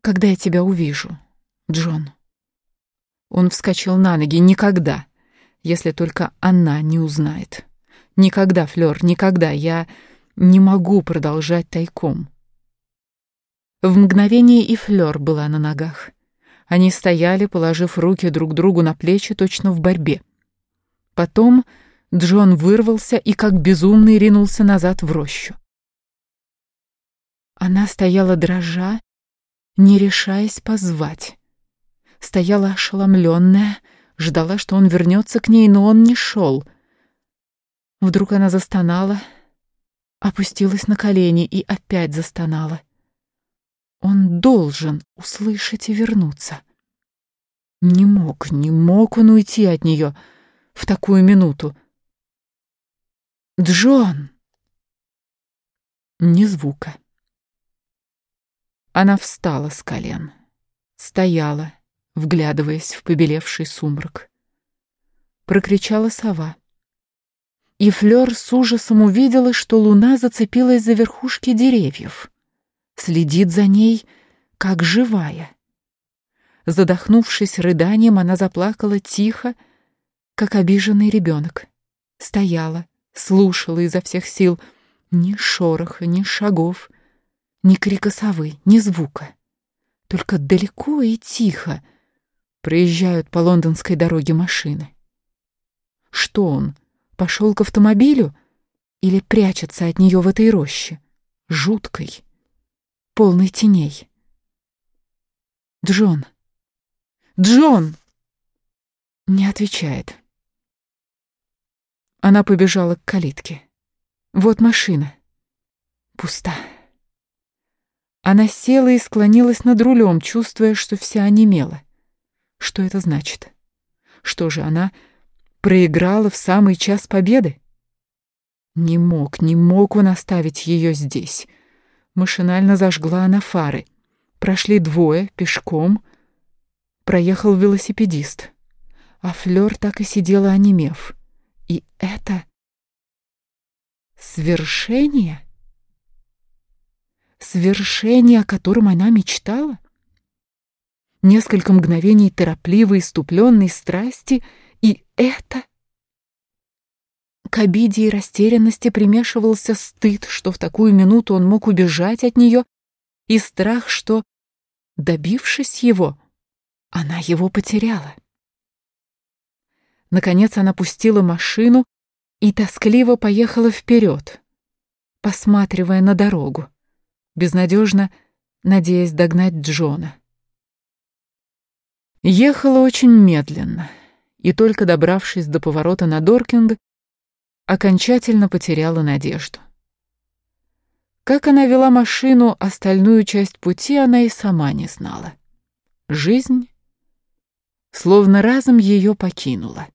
Когда я тебя увижу, Джон? Он вскочил на ноги. Никогда. Если только она не узнает. Никогда, Флёр, никогда. Я не могу продолжать тайком. В мгновение и Флёр была на ногах. Они стояли, положив руки друг другу на плечи, точно в борьбе. Потом Джон вырвался и как безумный ринулся назад в рощу. Она стояла дрожа, не решаясь позвать. Стояла ошеломленная, ждала, что он вернется к ней, но он не шел. Вдруг она застонала, опустилась на колени и опять застонала. Он должен услышать и вернуться. Не мог, не мог он уйти от нее в такую минуту. «Джон!» Ни звука. Она встала с колен, стояла, вглядываясь в побелевший сумрак. Прокричала сова. И Флёр с ужасом увидела, что луна зацепилась за верхушки деревьев, следит за ней, как живая. Задохнувшись рыданием, она заплакала тихо, как обиженный ребенок. Стояла, слушала изо всех сил ни шороха, ни шагов, ни крика совы, ни звука. Только далеко и тихо проезжают по лондонской дороге машины. Что он, пошел к автомобилю или прячется от нее в этой роще, жуткой, полной теней? Джон! Джон! Не отвечает. Она побежала к калитке. Вот машина. Пуста. Она села и склонилась над рулем, чувствуя, что вся онемела. Что это значит? Что же, она проиграла в самый час победы? Не мог, не мог он оставить ее здесь. Машинально зажгла она фары. Прошли двое, пешком. Проехал велосипедист. А Флёр так и сидела, онемев. И это... Свершение? Свершение, о котором она мечтала? Несколько мгновений торопливой, иступленной страсти, и это... К обиде и растерянности примешивался стыд, что в такую минуту он мог убежать от нее, и страх, что, добившись его, она его потеряла. Наконец она пустила машину и тоскливо поехала вперед, посматривая на дорогу, безнадежно надеясь догнать Джона. Ехала очень медленно, и только добравшись до поворота на Доркинг, окончательно потеряла надежду. Как она вела машину, остальную часть пути она и сама не знала. Жизнь словно разом ее покинула.